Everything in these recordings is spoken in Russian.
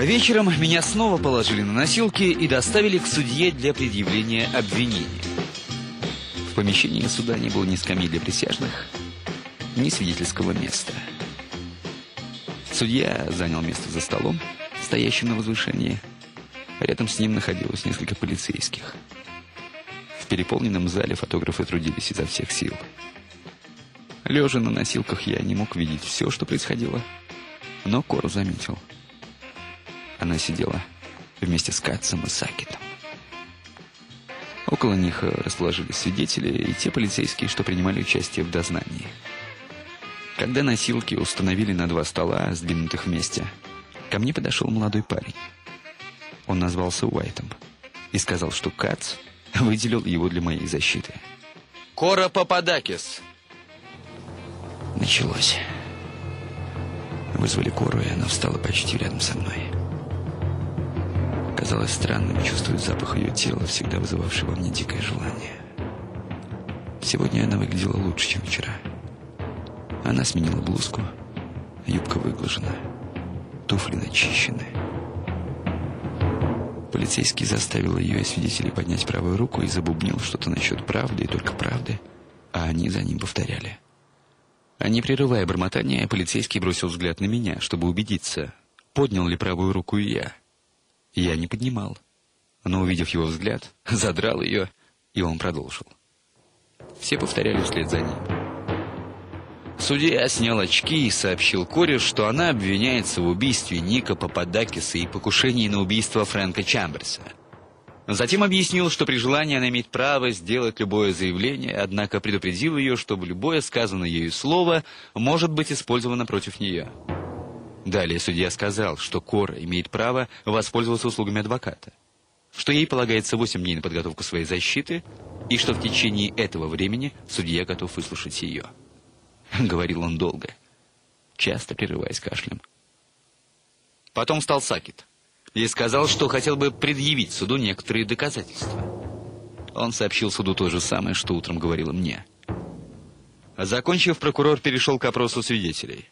Вечером меня снова положили на носилки и доставили к судье для предъявления обвинения. В помещении суда не было ни скамьи для присяжных, ни свидетельского места. Судья занял место за столом, стоящим на возвышении. Рядом с ним находилось несколько полицейских. В переполненном зале фотографы трудились изо всех сил. Лежа на носилках, я не мог видеть все, что происходило. Но Кор заметил. Она сидела вместе с Катцем и Сакетом. Около них расположились свидетели и те полицейские, что принимали участие в дознании. Когда носилки установили на два стола, сдвинутых вместе, ко мне подошел молодой парень. Он назвался Уайтом и сказал, что Кац выделил его для моей защиты. Кора Пападакис. Началось. Вызвали Кору, и она встала почти рядом со мной. Казалось странным чувствовать запах ее тела, всегда вызывавший во мне дикое желание. Сегодня она выглядела лучше, чем вчера. Она сменила блузку, юбка выглажена, туфли начищены. Полицейский заставил ее и свидетелей поднять правую руку и забубнил что-то насчет правды и только правды, а они за ним повторяли. А не прерывая бормотания, полицейский бросил взгляд на меня, чтобы убедиться, поднял ли правую руку я. Я не поднимал, но, увидев его взгляд, задрал ее, и он продолжил. Все повторяли вслед за ним. Судья снял очки и сообщил Коре, что она обвиняется в убийстве Ника Пападакиса и покушении на убийство Фрэнка Чамберса. Затем объяснил, что при желании она имеет право сделать любое заявление, однако предупредил ее, что любое сказанное ею слово может быть использовано против нее. Далее судья сказал, что Кора имеет право воспользоваться услугами адвоката, что ей полагается 8 дней на подготовку своей защиты, и что в течение этого времени судья готов выслушать ее. Говорил он долго, часто прерываясь кашлем. Потом встал Сакет и сказал, что хотел бы предъявить суду некоторые доказательства. Он сообщил суду то же самое, что утром говорил мне. Закончив, прокурор перешел к опросу свидетелей.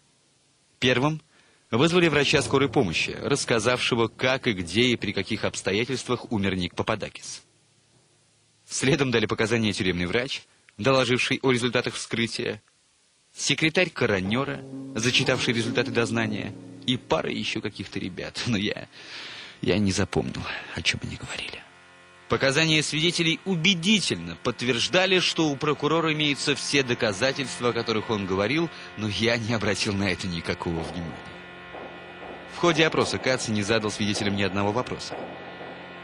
Первым вызвали врача скорой помощи, рассказавшего, как и где и при каких обстоятельствах умер Ник Пападакис. Следом дали показания тюремный врач, доложивший о результатах вскрытия, секретарь коронера, зачитавший результаты дознания, и пара еще каких-то ребят. Но я, я не запомнил, о чем они говорили. Показания свидетелей убедительно подтверждали, что у прокурора имеются все доказательства, о которых он говорил, но я не обратил на это никакого внимания. В ходе опроса Кац не задал свидетелям ни одного вопроса.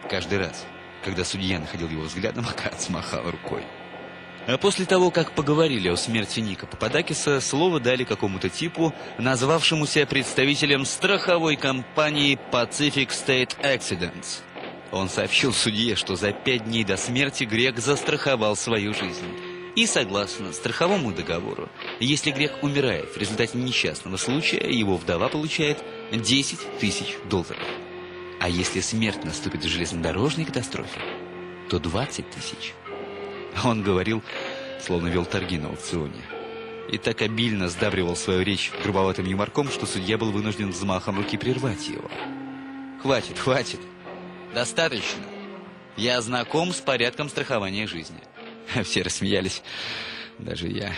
Каждый раз, когда судья находил его взглядом, Кац махал рукой. А после того, как поговорили о смерти Ника Пападакиса, слово дали какому-то типу, назвавшемуся представителем страховой компании Pacific State Accidents. Он сообщил судье, что за пять дней до смерти Грек застраховал свою жизнь. И согласно страховому договору, если Грек умирает в результате несчастного случая, его вдова получает 10 тысяч долларов. А если смерть наступит в железнодорожной катастрофе, то 20 тысяч. Он говорил, словно вел торги на аукционе. И так обильно сдабривал свою речь грубоватым юморком, что судья был вынужден взмахом руки прервать его. «Хватит, хватит. Достаточно. Я знаком с порядком страхования жизни». Все рассмеялись, даже я.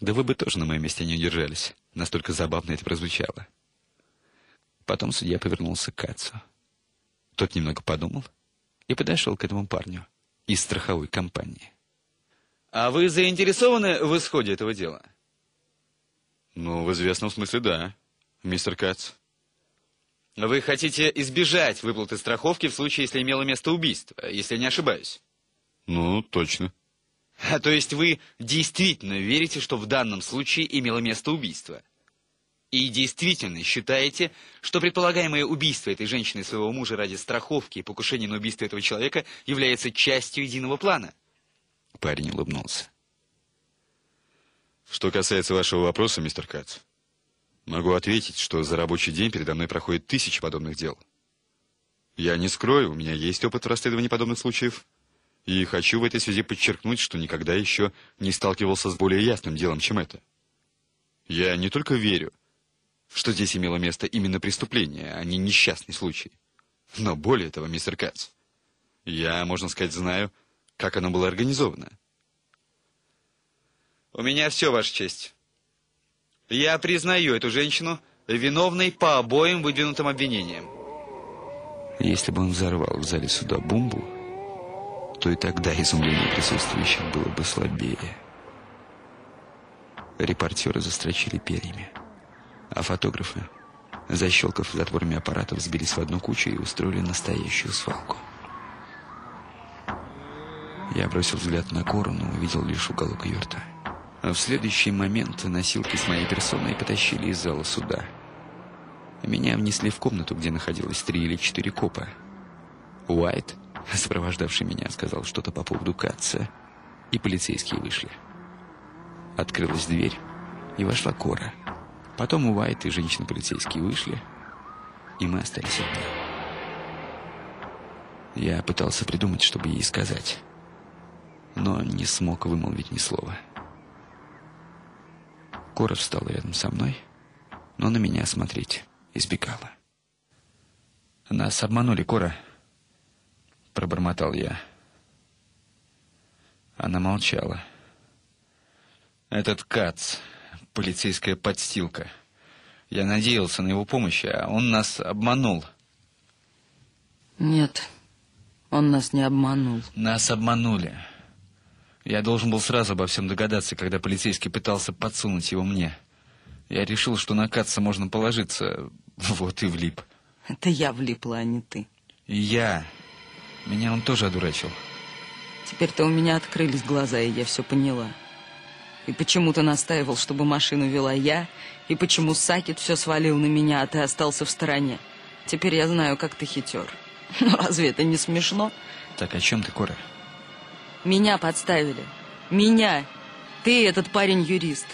Да вы бы тоже на моем месте не удержались. Настолько забавно это прозвучало. Потом судья повернулся к отцу. Тот немного подумал и подошел к этому парню из страховой компании. А вы заинтересованы в исходе этого дела? Ну, в известном смысле, да, мистер Кац. Вы хотите избежать выплаты страховки в случае, если имело место убийство, если я не ошибаюсь? Ну, точно. То есть вы действительно верите, что в данном случае имело место убийство? И действительно считаете, что предполагаемое убийство этой женщины своего мужа ради страховки и покушения на убийство этого человека является частью единого плана? Парень улыбнулся. Что касается вашего вопроса, мистер Кац, могу ответить, что за рабочий день передо мной проходит тысячи подобных дел. Я не скрою, у меня есть опыт в расследовании подобных случаев, и хочу в этой связи подчеркнуть, что никогда еще не сталкивался с более ясным делом, чем это. Я не только верю, что здесь имело место именно преступление, а не несчастный случай. Но более того, мистер Кац, я, можно сказать, знаю, как оно было организовано. У меня все, Ваша честь. Я признаю эту женщину виновной по обоим выдвинутым обвинениям. Если бы он взорвал в зале суда бомбу, то и тогда изумление присутствующих было бы слабее. Репортеры застрочили перьями, а фотографы, защелкав затворами аппаратов, сбились в одну кучу и устроили настоящую свалку. Я бросил взгляд на Кору, но увидел лишь уголок ее рта. А в следующий момент носилки с моей персоной потащили из зала суда. Меня внесли в комнату, где находилось три или четыре копа. Уайт, сопровождавший меня, сказал что-то по поводу Катца, и полицейские вышли. Открылась дверь, и вошла Кора. Потом Уайт и женщины-полицейские вышли, и мы остались одни. Я пытался придумать, чтобы ей сказать, но не смог вымолвить ни слова. Кора встала рядом со мной, но на меня смотреть избегала. «Нас обманули, Кора», — пробормотал я. Она молчала. «Этот Кац, полицейская подстилка. Я надеялся на его помощь, а он нас обманул». «Нет, он нас не обманул». «Нас обманули». Я должен был сразу обо всем догадаться, когда полицейский пытался подсунуть его мне. Я решил, что на Катца можно положиться. Вот и влип. Это я влипла, а не ты. Я. Меня он тоже одурачил. Теперь-то у меня открылись глаза, и я все поняла. И почему ты настаивал, чтобы машину вела я, и почему Сакет все свалил на меня, а ты остался в стороне. Теперь я знаю, как ты хитер. Но разве это не смешно? Так о чем ты, Кора? Меня подставили. Меня. Ты этот парень-юрист.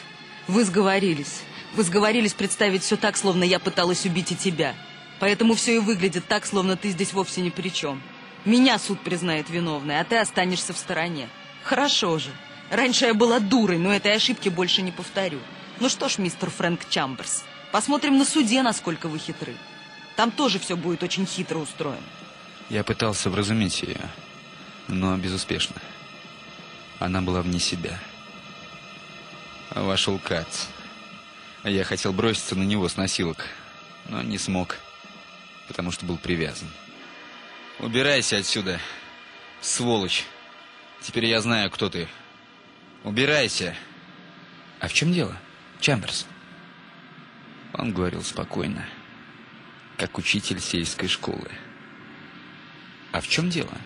Вы сговорились. Вы сговорились представить все так, словно я пыталась убить и тебя. Поэтому все и выглядит так, словно ты здесь вовсе ни при чем. Меня суд признает виновной, а ты останешься в стороне. Хорошо же. Раньше я была дурой, но этой ошибки больше не повторю. Ну что ж, мистер Фрэнк Чамберс, посмотрим на суде, насколько вы хитры. Там тоже все будет очень хитро устроено. Я пытался вразумить ее, но безуспешно. Она была вне себя. Вошел Кац. Я хотел броситься на него с носилок, но не смог, потому что был привязан. «Убирайся отсюда, сволочь! Теперь я знаю, кто ты. Убирайся!» «А в чем дело, Чамберс?» Он говорил спокойно, как учитель сельской школы. «А в чем дело?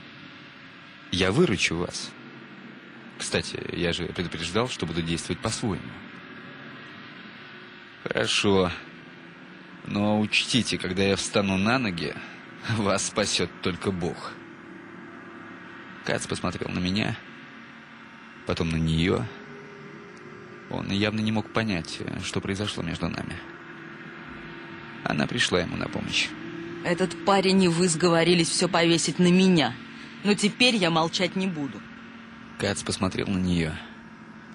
Я выручу вас. Кстати, я же предупреждал, что буду действовать по-своему». Хорошо. Но учтите, когда я встану на ноги, вас спасет только Бог. Кац посмотрел на меня, потом на нее. Он явно не мог понять, что произошло между нами. Она пришла ему на помощь. Этот парень и вы сговорились все повесить на меня. Но теперь я молчать не буду. Кац посмотрел на нее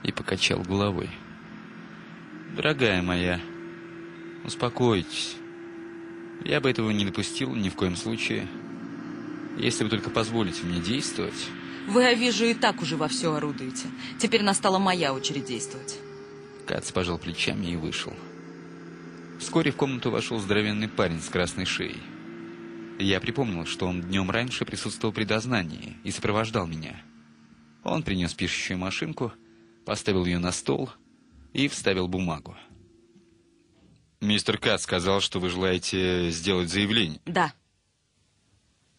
и покачал головой. Дорогая моя, успокойтесь. Я бы этого не допустил ни в коем случае. Если вы только позволите мне действовать... Вы, я вижу, и так уже во все орудуете. Теперь настала моя очередь действовать. Кац пожал плечами и вышел. Вскоре в комнату вошел здоровенный парень с красной шеей. Я припомнил, что он днем раньше присутствовал при дознании и сопровождал меня. Он принес пишущую машинку, поставил ее на стол и вставил бумагу. Мистер Кат сказал, что вы желаете сделать заявление. Да.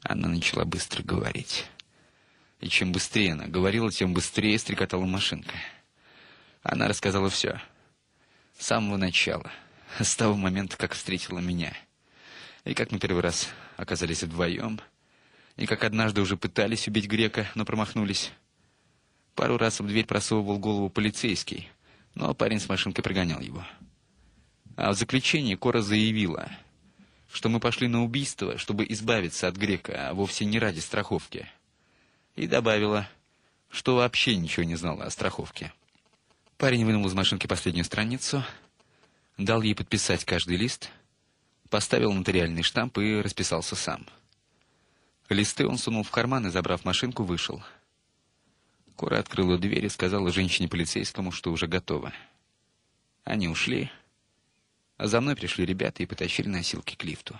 Она начала быстро говорить. И чем быстрее она говорила, тем быстрее стрекотала машинка. Она рассказала все. С самого начала. С того момента, как встретила меня. И как мы первый раз оказались вдвоем. И как однажды уже пытались убить грека, но промахнулись. Пару раз в дверь просовывал голову полицейский — но парень с машинкой прогонял его. А в заключении Кора заявила, что мы пошли на убийство, чтобы избавиться от грека, а вовсе не ради страховки. И добавила, что вообще ничего не знала о страховке. Парень вынул из машинки последнюю страницу, дал ей подписать каждый лист, поставил нотариальный штамп и расписался сам. Листы он сунул в карман и, забрав машинку, вышел. Кора открыла дверь и сказала женщине-полицейскому, что уже готова. Они ушли, за мной пришли ребята и потащили носилки к лифту.